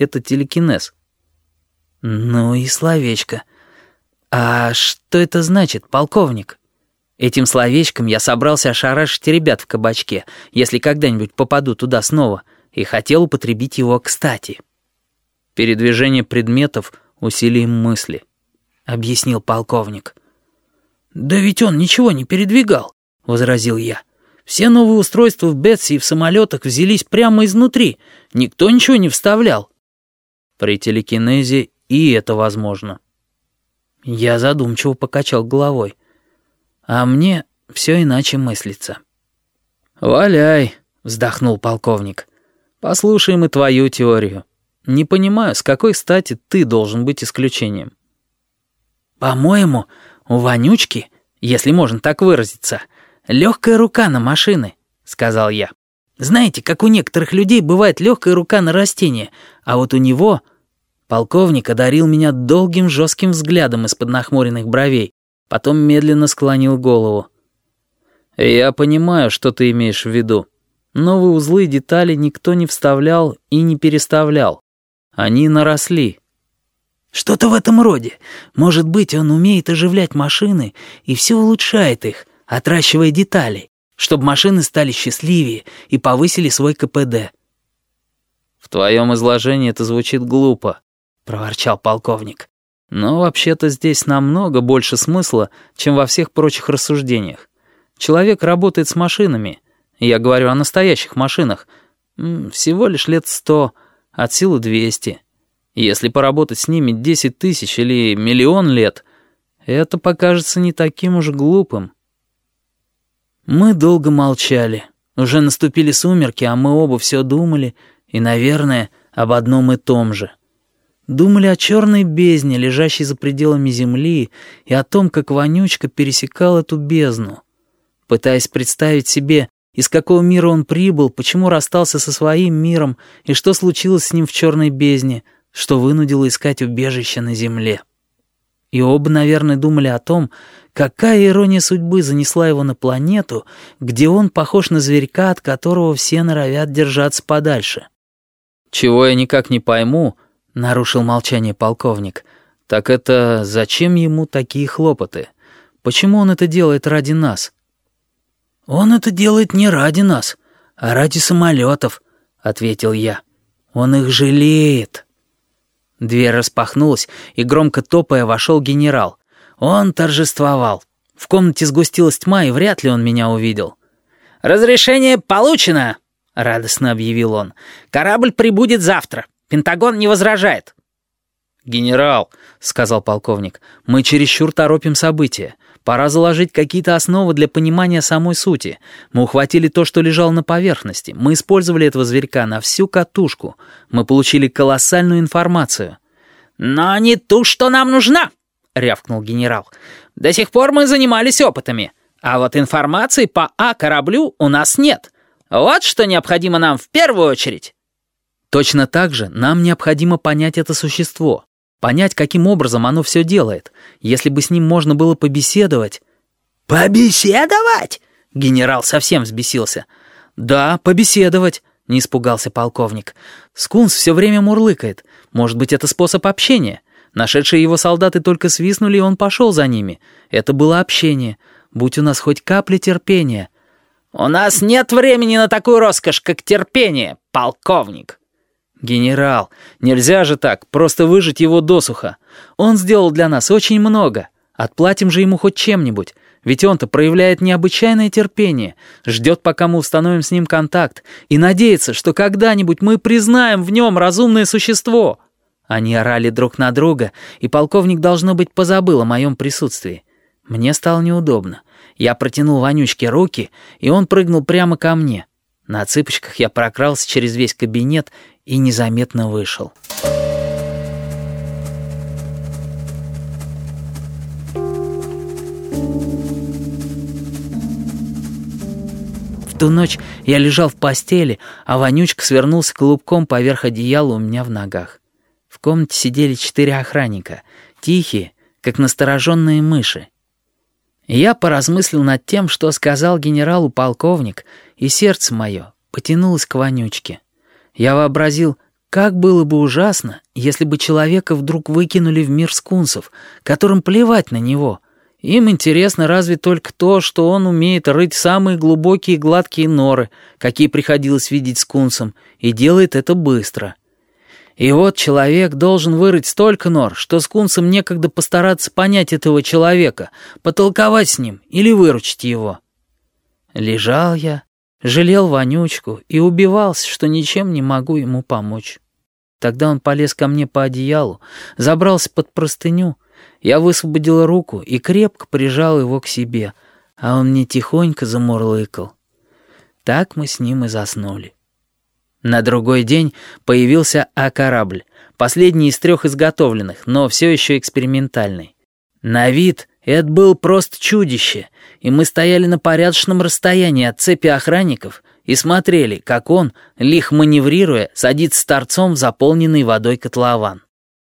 это телекинез. Ну и словечко. А что это значит, полковник? Этим словечком я собрался ошарашить ребят в кабачке, если когда-нибудь попаду туда снова, и хотел употребить его кстати. Передвижение предметов усилием мысли, — объяснил полковник. «Да ведь он ничего не передвигал», — возразил я. «Все новые устройства в Бетси и в самолетах взялись прямо изнутри. Никто ничего не вставлял». При телекинезе и это возможно. Я задумчиво покачал головой. А мне все иначе мыслится. «Валяй», — вздохнул полковник. «Послушаем и твою теорию. Не понимаю, с какой стати ты должен быть исключением». «По-моему, у Вонючки, если можно так выразиться, легкая рука на машины», — сказал я. «Знаете, как у некоторых людей бывает легкая рука на растения, а вот у него...» Полковник одарил меня долгим жестким взглядом из-под нахмуренных бровей, потом медленно склонил голову. «Я понимаю, что ты имеешь в виду. Новые узлы и детали никто не вставлял и не переставлял. Они наросли». «Что-то в этом роде. Может быть, он умеет оживлять машины и все улучшает их, отращивая детали, чтобы машины стали счастливее и повысили свой КПД». «В твоем изложении это звучит глупо», проворчал полковник. «Но вообще-то здесь намного больше смысла, чем во всех прочих рассуждениях. Человек работает с машинами. Я говорю о настоящих машинах. Всего лишь лет сто, от силы двести. Если поработать с ними десять тысяч или миллион лет, это покажется не таким уж глупым». Мы долго молчали. Уже наступили сумерки, а мы оба все думали, и, наверное, об одном и том же. Думали о черной бездне, лежащей за пределами земли, и о том, как Вонючка пересекал эту бездну. Пытаясь представить себе, из какого мира он прибыл, почему расстался со своим миром, и что случилось с ним в черной бездне, что вынудило искать убежище на земле. И оба, наверное, думали о том, какая ирония судьбы занесла его на планету, где он похож на зверька, от которого все норовят держаться подальше. «Чего я никак не пойму», нарушил молчание полковник. «Так это зачем ему такие хлопоты? Почему он это делает ради нас?» «Он это делает не ради нас, а ради самолетов», — ответил я. «Он их жалеет». Дверь распахнулась, и громко топая вошел генерал. Он торжествовал. В комнате сгустилась тьма, и вряд ли он меня увидел. «Разрешение получено!» — радостно объявил он. «Корабль прибудет завтра. Пентагон не возражает». «Генерал», — сказал полковник, — «мы чересчур торопим события. Пора заложить какие-то основы для понимания самой сути. Мы ухватили то, что лежало на поверхности. Мы использовали этого зверька на всю катушку. Мы получили колоссальную информацию». «Но не ту, что нам нужна», — рявкнул генерал. «До сих пор мы занимались опытами, а вот информации по А-кораблю у нас нет. Вот что необходимо нам в первую очередь». Точно так же нам необходимо понять это существо, понять, каким образом оно все делает. Если бы с ним можно было побеседовать... «Побеседовать?» Генерал совсем взбесился. «Да, побеседовать», — не испугался полковник. «Скунс все время мурлыкает. Может быть, это способ общения. Нашедшие его солдаты только свистнули, и он пошел за ними. Это было общение. Будь у нас хоть капля терпения». «У нас нет времени на такую роскошь, как терпение, полковник». «Генерал, нельзя же так, просто выжить его досуха. Он сделал для нас очень много. Отплатим же ему хоть чем-нибудь. Ведь он-то проявляет необычайное терпение, ждет, пока мы установим с ним контакт, и надеется, что когда-нибудь мы признаем в нем разумное существо». Они орали друг на друга, и полковник, должно быть, позабыл о моем присутствии. Мне стало неудобно. Я протянул Вонючке руки, и он прыгнул прямо ко мне. На цыпочках я прокрался через весь кабинет и незаметно вышел. В ту ночь я лежал в постели, а Вонючка свернулся клубком поверх одеяла у меня в ногах. В комнате сидели четыре охранника, тихие, как настороженные мыши. Я поразмыслил над тем, что сказал генералу полковник, и сердце мое потянулось к Вонючке. Я вообразил, как было бы ужасно, если бы человека вдруг выкинули в мир скунсов, которым плевать на него. Им интересно разве только то, что он умеет рыть самые глубокие гладкие норы, какие приходилось видеть скунсам, и делает это быстро. И вот человек должен вырыть столько нор, что скунсам некогда постараться понять этого человека, потолковать с ним или выручить его. Лежал я, жалел вонючку и убивался, что ничем не могу ему помочь. Тогда он полез ко мне по одеялу, забрался под простыню. Я высвободила руку и крепко прижал его к себе, а он мне тихонько замурлыкал. Так мы с ним и заснули. На другой день появился А-корабль, последний из трех изготовленных, но все еще экспериментальный. На вид это был просто чудище, и мы стояли на порядочном расстоянии от цепи охранников и смотрели, как он, лих маневрируя, садится торцом в заполненный водой котлован.